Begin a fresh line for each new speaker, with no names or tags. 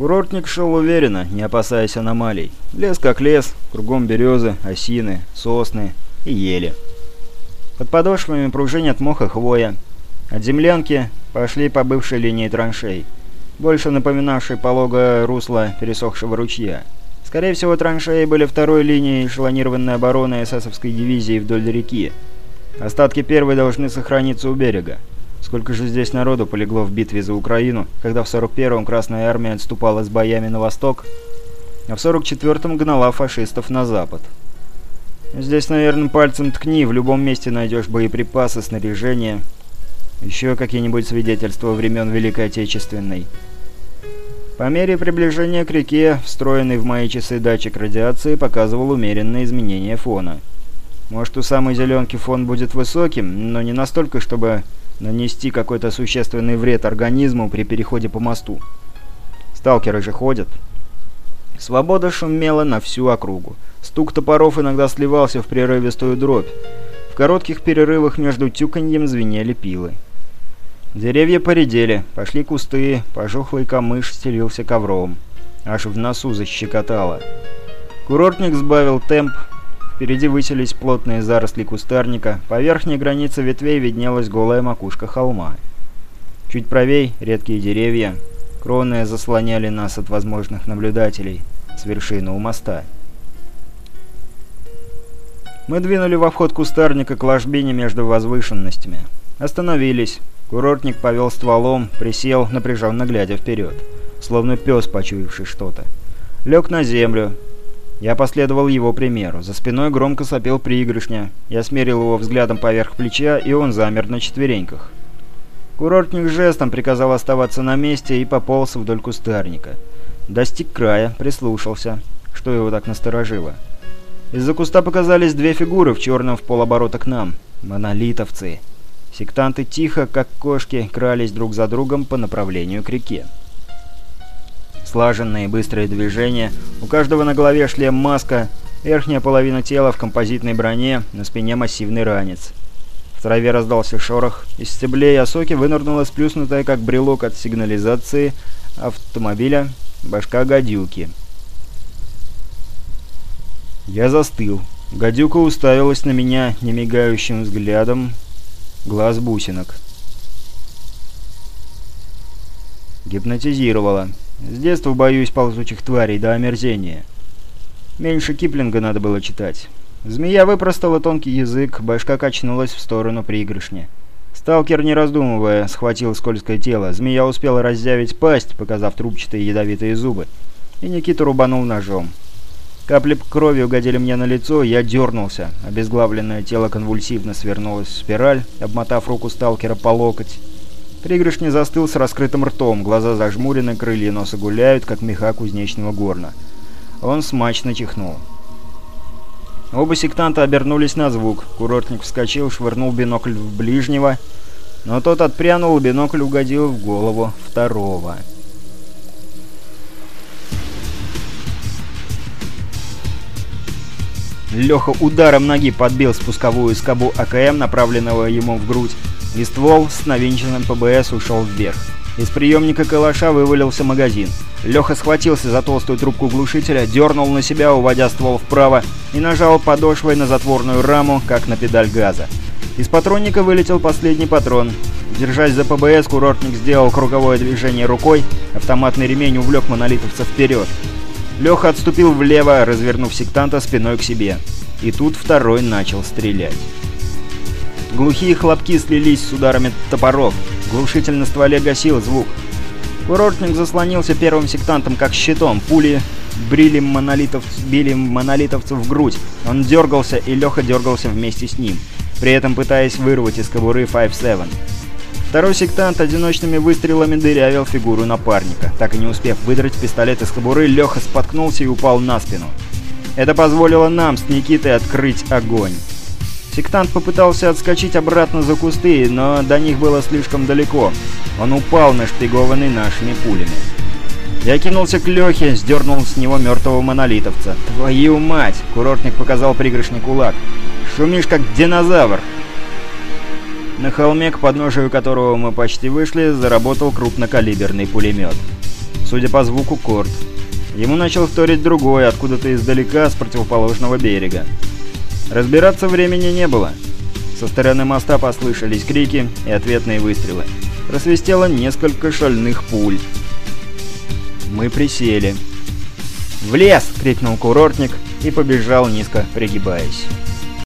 Курортник шел уверенно, не опасаясь аномалий. Лес как лес, кругом березы, осины, сосны и ели. Под подошвами пружинят мох и хвоя. От землянки пошли по бывшей линии траншей, больше напоминавшей пологое русло пересохшего ручья. Скорее всего, траншеи были второй линией эшелонированной обороны эсэсовской дивизии вдоль реки. Остатки первой должны сохраниться у берега. Сколько же здесь народу полегло в битве за Украину, когда в 41-м Красная Армия отступала с боями на восток, а в 44-м гнала фашистов на запад. Здесь, наверное, пальцем ткни, в любом месте найдешь боеприпасы, снаряжение, еще какие-нибудь свидетельства времен Великой Отечественной. По мере приближения к реке, встроенный в мои часы датчик радиации показывал умеренное изменение фона. Может, у самой зеленки фон будет высоким, но не настолько, чтобы нанести какой-то существенный вред организму при переходе по мосту. Сталкеры же ходят. Свобода шумела на всю округу. Стук топоров иногда сливался в прерывистую дробь. В коротких перерывах между тюканьем звенели пилы. Деревья поредели, пошли кусты, пожухлый камыш стелился ковром. Аж в носу защекотало. Курортник сбавил темп, Впереди высились плотные заросли кустарника, по верхней границе ветвей виднелась голая макушка холма. Чуть правей — редкие деревья, кроны заслоняли нас от возможных наблюдателей с вершины у моста. Мы двинули во вход кустарника к ложбине между возвышенностями. Остановились. Курортник повел стволом, присел, напряженно глядя вперед, словно пес, почуявший что-то. Лег на землю, я последовал его примеру. За спиной громко сопел приигрышня. Я смерил его взглядом поверх плеча, и он замер на четвереньках. Курортник жестом приказал оставаться на месте и пополз вдоль кустарника. Достиг края, прислушался. Что его так насторожило? Из-за куста показались две фигуры в черном в полоборота к нам. Монолитовцы. Сектанты тихо, как кошки, крались друг за другом по направлению к реке. Слаженные быстрые движения, у каждого на голове шлем-маска, верхняя половина тела в композитной броне, на спине массивный ранец. В траве раздался шорох, из стеблей осоки вынырнула сплюснутая, как брелок от сигнализации автомобиля, башка гадюки. Я застыл. Гадюка уставилась на меня немигающим взглядом глаз бусинок. Гипнотизировала. С детства боюсь ползучих тварей до омерзения. Меньше Киплинга надо было читать. Змея выпростала тонкий язык, башка качнулась в сторону приигрышни. Сталкер, не раздумывая, схватил скользкое тело. Змея успела разъявить пасть, показав трубчатые ядовитые зубы. И Никита рубанул ножом. Капли крови угодили мне на лицо, я дернулся. Обезглавленное тело конвульсивно свернулось в спираль, обмотав руку сталкера по локоть. Пригоршни застыл с раскрытым ртом, глаза зажмурены, крылья носа гуляют, как меха кузнечного горна. Он смачно чихнул. Оба сектанта обернулись на звук. Курортник вскочил, швырнул бинокль в ближнего, но тот отпрянул, бинокль угодил в голову второго. Леха ударом ноги подбил спусковую скобу АКМ, направленного ему в грудь, и ствол с навинченным ПБС ушел вверх. Из приемника калаша вывалился магазин. Леха схватился за толстую трубку глушителя, дернул на себя, уводя ствол вправо, и нажал подошвой на затворную раму, как на педаль газа. Из патронника вылетел последний патрон. Держась за ПБС, курортник сделал круговое движение рукой, автоматный ремень увлек монолитовца вперед. Леха отступил влево, развернув сектанта спиной к себе. И тут второй начал стрелять. Глухие хлопки слились с ударами топоров. Глушитель на стволе гасил звук. Курортник заслонился первым сектантом как щитом. Пули брили монолитов, били монолитовцу в грудь. Он дергался, и Леха дергался вместе с ним, при этом пытаясь вырвать из кобуры 5-7. Второй сектант одиночными выстрелами дырявил фигуру напарника. Так и не успев выдрать пистолет из кобуры, Леха споткнулся и упал на спину. Это позволило нам с Никитой открыть огонь. Сектант попытался отскочить обратно за кусты, но до них было слишком далеко. Он упал, нашпигованный нашими пулями. Я кинулся к Лехе, сдернул с него мертвого монолитовца. «Твою мать!» — курортник показал пригоршный кулак. «Шумишь, как динозавр!» На холме, к подножию которого мы почти вышли, заработал крупнокалиберный пулемет. Судя по звуку, Корт. Ему начал вторить другой, откуда-то издалека, с противоположного берега. Разбираться времени не было. Со стороны моста послышались крики и ответные выстрелы. Просвистело несколько шальных пуль. Мы присели. «В лес!» — крикнул курортник и побежал, низко пригибаясь.